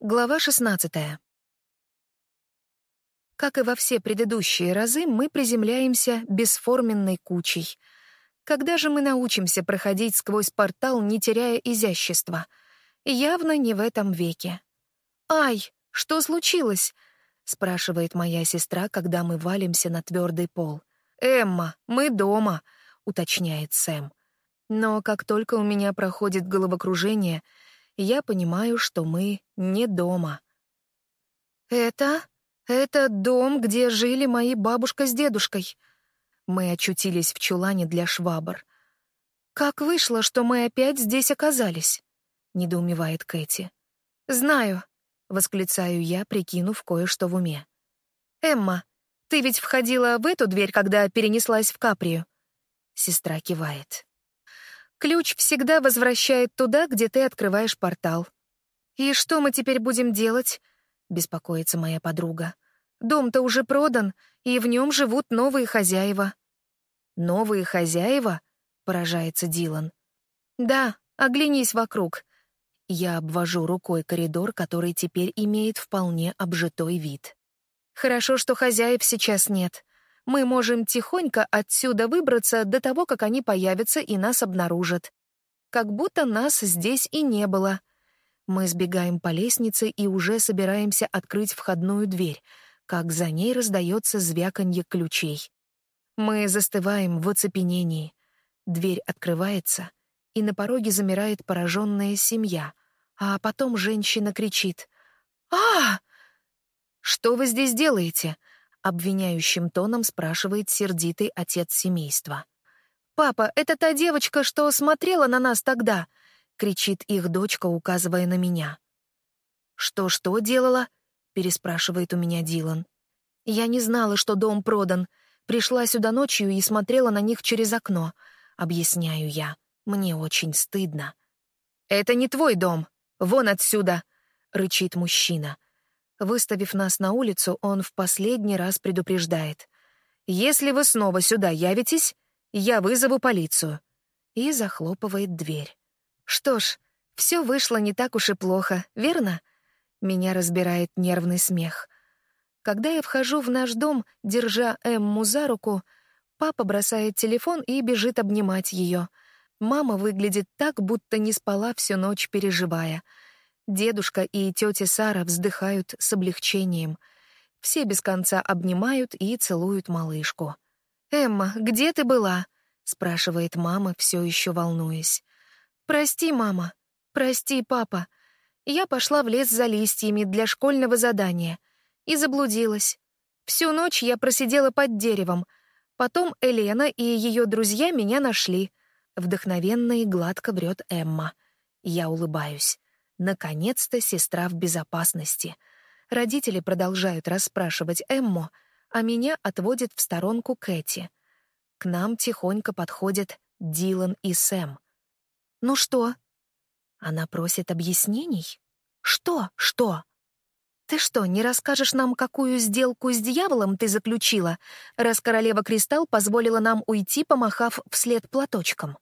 Глава 16. Как и во все предыдущие разы, мы приземляемся бесформенной кучей. Когда же мы научимся проходить сквозь портал, не теряя изящества? Явно не в этом веке. «Ай, что случилось?» — спрашивает моя сестра, когда мы валимся на твердый пол. «Эмма, мы дома», — уточняет Сэм. Но как только у меня проходит головокружение — я понимаю, что мы не дома. «Это? Это дом, где жили мои бабушка с дедушкой». Мы очутились в чулане для швабр. «Как вышло, что мы опять здесь оказались?» — недоумевает Кэти. «Знаю», — восклицаю я, прикинув кое-что в уме. «Эмма, ты ведь входила в эту дверь, когда перенеслась в Каприю?» Сестра кивает. Ключ всегда возвращает туда, где ты открываешь портал. «И что мы теперь будем делать?» — беспокоится моя подруга. «Дом-то уже продан, и в нем живут новые хозяева». «Новые хозяева?» — поражается Дилан. «Да, оглянись вокруг». Я обвожу рукой коридор, который теперь имеет вполне обжитой вид. «Хорошо, что хозяев сейчас нет мы можем тихонько отсюда выбраться до того, как они появятся и нас обнаружат. Как будто нас здесь и не было. Мы сбегаем по лестнице и уже собираемся открыть входную дверь, как за ней раздается звяканье ключей. Мы застываем в оцепенении. Дверь открывается, и на пороге замирает пораженная семья, а потом женщина кричит «А! Что вы здесь делаете?» Обвиняющим тоном спрашивает сердитый отец семейства. «Папа, это та девочка, что смотрела на нас тогда!» — кричит их дочка, указывая на меня. «Что-что делала?» — переспрашивает у меня Дилан. «Я не знала, что дом продан. Пришла сюда ночью и смотрела на них через окно», — объясняю я. «Мне очень стыдно». «Это не твой дом. Вон отсюда!» — рычит мужчина. Выставив нас на улицу, он в последний раз предупреждает. «Если вы снова сюда явитесь, я вызову полицию». И захлопывает дверь. Что ж, все вышло не так уж и плохо, верно? Меня разбирает нервный смех. Когда я вхожу в наш дом, держа Эмму за руку, папа бросает телефон и бежит обнимать ее. Мама выглядит так, будто не спала всю ночь, переживая — Дедушка и тетя Сара вздыхают с облегчением. Все без конца обнимают и целуют малышку. «Эмма, где ты была?» — спрашивает мама, все еще волнуясь. «Прости, мама. Прости, папа. Я пошла в лес за листьями для школьного задания и заблудилась. Всю ночь я просидела под деревом. Потом Елена и ее друзья меня нашли. Вдохновенно и гладко врет Эмма. Я улыбаюсь. Наконец-то сестра в безопасности. Родители продолжают расспрашивать Эмму, а меня отводят в сторонку Кэти. К нам тихонько подходят Дилан и Сэм. «Ну что?» Она просит объяснений. «Что? Что?» «Ты что, не расскажешь нам, какую сделку с дьяволом ты заключила, раз королева Кристалл позволила нам уйти, помахав вслед платочком?»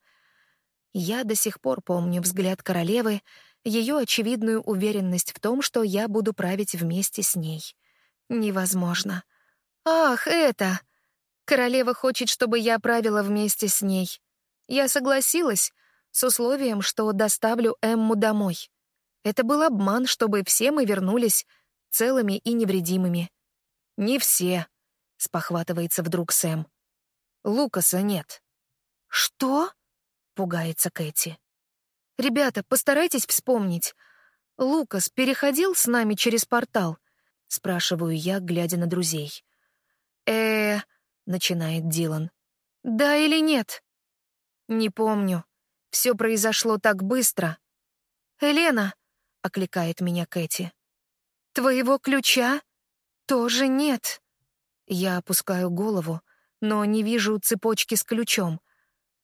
Я до сих пор помню взгляд королевы, ее очевидную уверенность в том, что я буду править вместе с ней. Невозможно. «Ах, это! Королева хочет, чтобы я правила вместе с ней. Я согласилась, с условием, что доставлю Эмму домой. Это был обман, чтобы все мы вернулись целыми и невредимыми». «Не все», — спохватывается вдруг Сэм. «Лукаса нет». «Что?» — пугается Кэти. «Ребята, постарайтесь вспомнить. Лукас переходил с нами через портал?» — спрашиваю я, глядя на друзей. э начинает Дилан. «Да или нет?» «Не помню. Все произошло так быстро». «Елена!» — окликает меня Кэти. «Твоего ключа тоже нет». Я опускаю голову, но не вижу цепочки с ключом.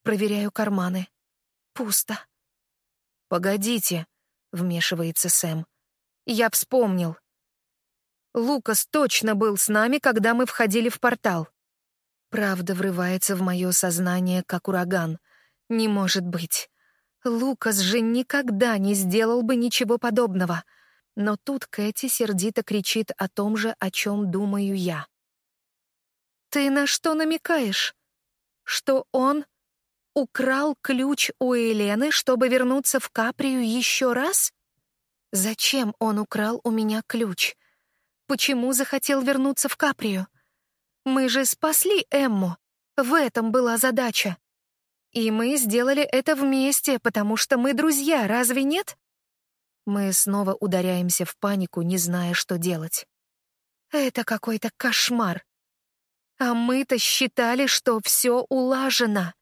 Проверяю карманы. Пусто. «Погодите», — вмешивается Сэм. «Я вспомнил. Лукас точно был с нами, когда мы входили в портал. Правда врывается в мое сознание, как ураган. Не может быть. Лукас же никогда не сделал бы ничего подобного. Но тут Кэти сердито кричит о том же, о чем думаю я. «Ты на что намекаешь? Что он украл ключ у Елены, чтобы вернуться в Каприю еще раз? Зачем он украл у меня ключ? Почему захотел вернуться в Каприю? Мы же спасли Эмму. В этом была задача. И мы сделали это вместе, потому что мы друзья, разве нет? Мы снова ударяемся в панику, не зная, что делать. Это какой-то кошмар. А мы-то считали, что все улажено.